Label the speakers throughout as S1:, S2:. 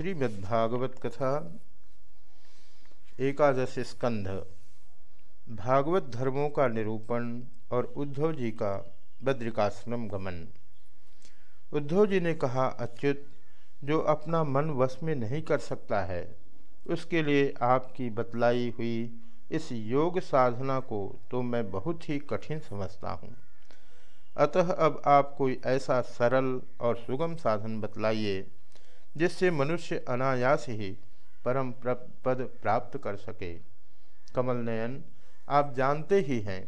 S1: श्रीमद्भागवत कथा एकादश स्कंध, भागवत धर्मों का निरूपण और उद्धव जी का बद्रिकाश्रम गमन। उद्धव जी ने कहा, अच्युत, जो अपना मन वश में नहीं कर सकता है, उसके लिए आपकी बतलाई हुई इस योग साधना को तो मैं बहुत ही कठिन समझता हूँ। अतः अब आप कोई ऐसा सरल और सुगम साधन बतलाइए जिससे मनुष्य अनायास ही परम पद प्राप्त कर सके। कमल नयन, आप जानते ही हैं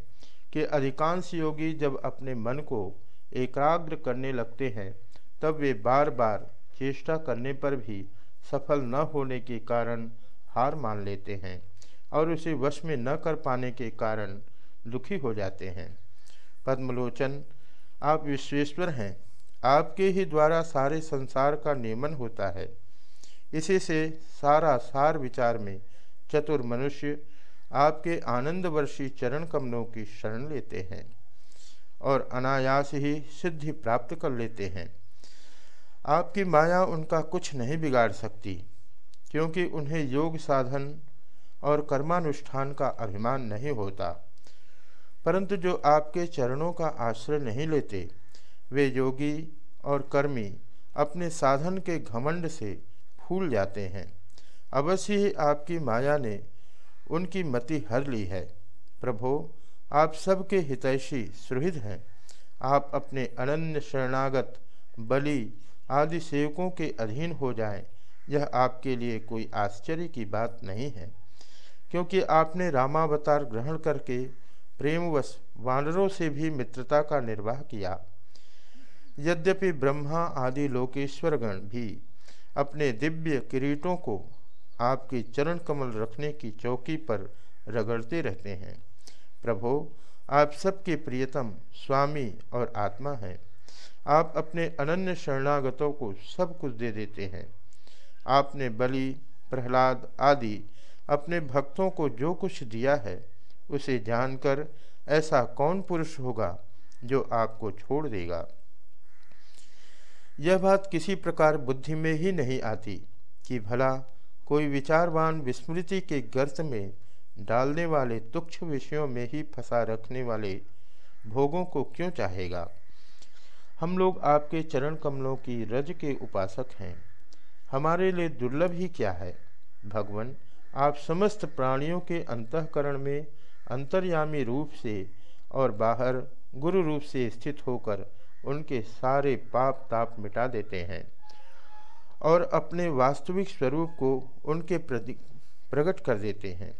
S1: कि अधिकांश योगी जब अपने मन को एकाग्र करने लगते हैं, तब वे बार बार चेष्टा करने पर भी सफल न होने के कारण हार मान लेते हैं और उसे वश में न कर पाने के कारण दुखी हो जाते हैं। पद्मलोचन, आप विश्वेश्वर हैं। आपके ही द्वारा सारे संसार का नियमन होता है। इसी से सारा सार विचार में चतुर मनुष्य आपके आनंदवर्षी चरण कमलों की शरण लेते हैं और अनायास ही सिद्धि प्राप्त कर लेते हैं। आपकी माया उनका कुछ नहीं बिगाड़ सकती, क्योंकि उन्हें योग साधन और कर्मानुष्ठान का अभिमान नहीं होता। परंतु जो आपके चरणों का आश्रय नहीं लेते, वे योगी और कर्मी अपने साधन के घमंड से फूल जाते हैं। अवश्य ही आपकी माया ने उनकी मति हर ली है। प्रभो आप सबके हितैषी सुहृद हैं। आप अपने अनन्य शरणागत बलि आदि सेवकों के अधीन हो जाएँ, यह आपके लिए कोई आश्चर्य की बात नहीं है। क्योंकि आपने रामावतार ग्रहण करके प्रेमवश वानरों से भी मित्रता का निर्वाह किया। यद्यपि ब्रह्मा आदि लोकेश्वरगण भी अपने दिव्य किरीटों को आपके चरण कमल रखने की चौकी पर रगड़ते रहते हैं। प्रभो, आप सबके प्रियतम स्वामी और आत्मा हैं। आप अपने अनन्य शरणागतों को सब कुछ दे देते हैं। आपने बलि, प्रहलाद आदि अपने भक्तों को जो कुछ दिया है, उसे जानकर ऐसा कौन पुरुष होगा जो आपको छोड़ देगा? यह बात किसी प्रकार बुद्धि में ही नहीं आती कि भला कोई विचारवान विस्मृति के गर्त में डालने वाले तुक्ष विषयों में ही फंसा रखने वाले भोगों को क्यों चाहेगा? हम लोग आपके चरण कमलों की रज के उपासक हैं। हमारे लिए दुर्लभ ही क्या है? भगवान, आप समस्त प्राणियों के अंतकरण में अंतर्यामी रूप से और बाहर गुरु रूप से स्थित होकर उनके सारे पाप ताप मिटा देते हैं और अपने वास्तविक स्वरूप को उनके प्रति प्रकट कर देते हैं।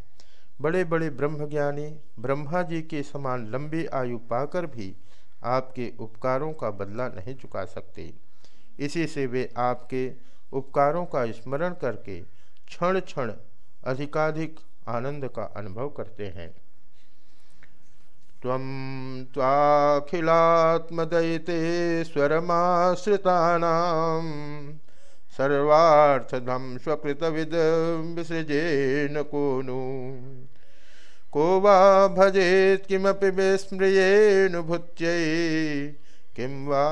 S1: बड़े बड़े ब्रह्मज्ञानी ब्रह्मा जी के समान लंबी आयु पाकर भी आपके उपकारों का बदला नहीं चुका सकते। इसी से वे आपके उपकारों का स्मरण करके क्षण क्षण अधिकाधिक आनंद का अनुभव करते हैं। त्वं त्वाखिलात्मदयितेश्वरमाश्रितानां सर्वार्थदं स्वकृतविद विसृजेन को नु को वा भजेत् किमपि विस्मृयेण किं वा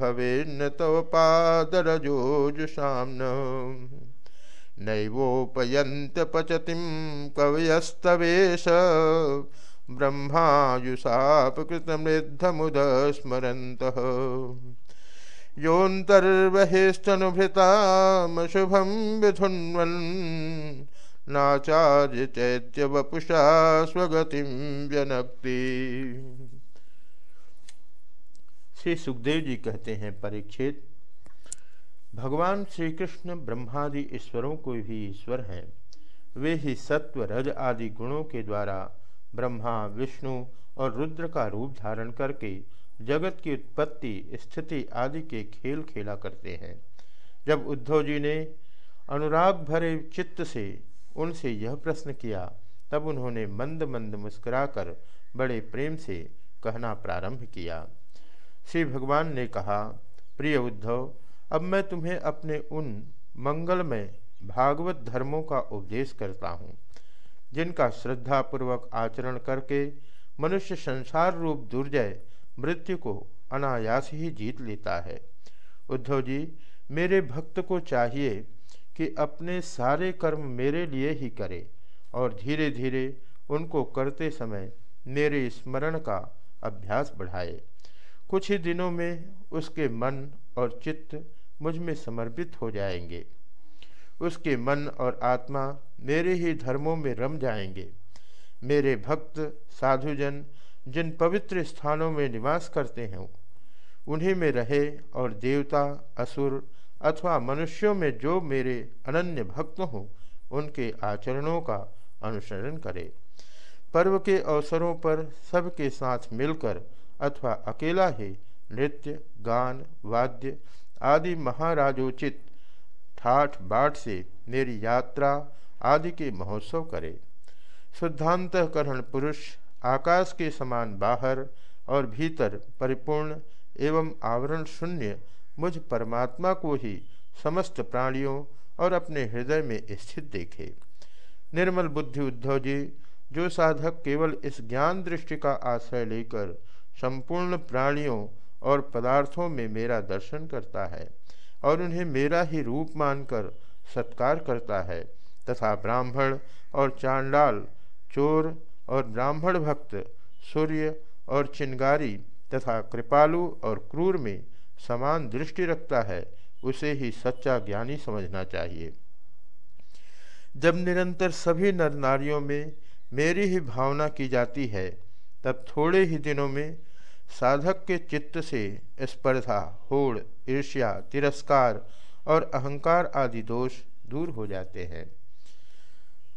S1: भवेन्न तव पादरजोजुषाम्न नैवोपयन्त पचतिं कवयस्तवेश ब्रह्मायुषापकृतमृद्धमुदस्मरन्तः। योऽन्तर्बहिस्तनुभृतामशुभं विधुन्वन् नाचार्य चैत्य वपुषा स्वगतिम व्यनक्ति। श्री सुखदेव जी कहते हैं, परीक्षित, भगवान श्री कृष्ण ब्रह्मादि ईश्वरों को भी ईश्वर हैं। वे ही सत्व, रज आदि गुणों के द्वारा ब्रह्मा, विष्णु और रुद्र का रूप धारण करके जगत की उत्पत्ति, स्थिति आदि के खेल खेला करते हैं। जब उद्धव जी ने अनुराग भरे चित्त से उनसे यह प्रश्न किया, तब उन्होंने मंद मंद मुस्कुराकर बड़े प्रेम से कहना प्रारंभ किया। श्री भगवान ने कहा, प्रिय उद्धव, अब मैं तुम्हें अपने उन मंगलमय भागवत धर्मों का उपदेश करता हूँ। जिनका श्रद्धापूर्वक आचरण करके मनुष्य संसार रूप दुर्जय, मृत्यु को अनायास ही जीत लेता है। उद्धव जी, मेरे भक्त को चाहिए कि अपने सारे कर्म मेरे लिए ही करे और धीरे धीरे उनको करते समय मेरे स्मरण का अभ्यास बढ़ाए। कुछ ही दिनों में उसके मन और चित्त मुझमें समर्पित हो जाएँगे। उसके मन और आत्मा मेरे ही धर्मों में रम जाएँगे। मेरे भक्त, साधुजन, जिन पवित्र स्थानों में निवास करते हैं, उन्हीं में रहे और देवता, असुर अथवा मनुष्यों में जो मेरे अनन्य भक्त हों, उनके आचरणों का अनुसरण करे। पर्व के अवसरों पर सबके साथ मिलकर अथवा अकेला ही नृत्य, गान, वाद्य आदि महाराजोचित ठाठ बाट से मेरी यात्रा आदि के महोत्सव करे। शुद्धांतकरण पुरुष, आकाश के समान बाहर और भीतर परिपूर्ण एवं आवरण शून्य मुझ परमात्मा को ही समस्त प्राणियों और अपने हृदय में स्थित देखे। निर्मल बुद्धि उद्धव जी, जो साधक केवल इस ज्ञान दृष्टि का आश्रय लेकर संपूर्ण प्राणियों और पदार्थों में मेरा दर्शन करता है और उन्हें मेरा ही रूप मानकर सत्कार करता है, तथा ब्राह्मण और चांडाल, चोर और ब्राह्मण भक्त, सूर्य और चिंगारी तथा कृपालु और क्रूर में समान दृष्टि रखता है, उसे ही सच्चा ज्ञानी समझना चाहिए। जब निरंतर सभी नर नारियों में मेरी ही भावना की जाती है, तब थोड़े ही दिनों में साधक के चित्त से स्पर्धा, होड़, ईर्ष्या, तिरस्कार और अहंकार आदि दोष दूर हो जाते हैं।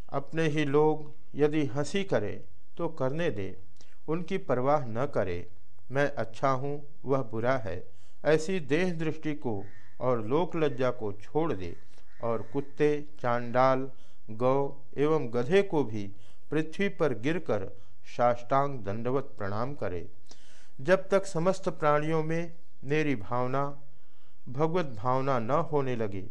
S1: अपने ही लोग यदि हँसी करें तो करने दे। उनकी परवाह न करे। मैं अच्छा हूँ, वह बुरा है। ऐसी देह दृष्टि को और लोक लज्जा को छोड़ दे और कुत्ते, चांडाल, गौ एवं गधे को भी पृथ्वी पर गिरकर साष्टांग दंडवत प्रणाम करे। जब तक समस्त प्राणियों में मेरी भावना, भगवत भावना न होने लगे,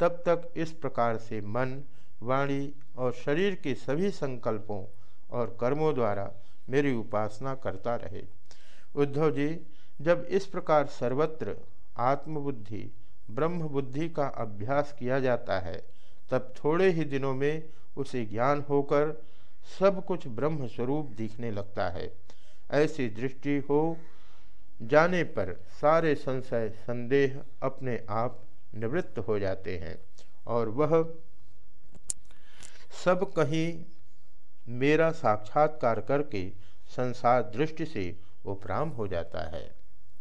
S1: तब तक इस प्रकार से मन, वाणी और शरीर के सभी संकल्पों और कर्मों द्वारा मेरी उपासना करता रहे। उद्धव जी, जब इस प्रकार सर्वत्र आत्मबुद्धि ब्रह्म बुद्धि का अभ्यास किया जाता है, तब थोड़े ही दिनों में उसे ज्ञान होकर सब कुछ ब्रह्म स्वरूप दिखने लगता है। ऐसी दृष्टि हो जाने पर सारे संशय, संदेह अपने आप निवृत्त हो जाते हैं और वह सब कहीं मेरा साक्षात्कार करके संसार दृष्टि से उपराम हो जाता है।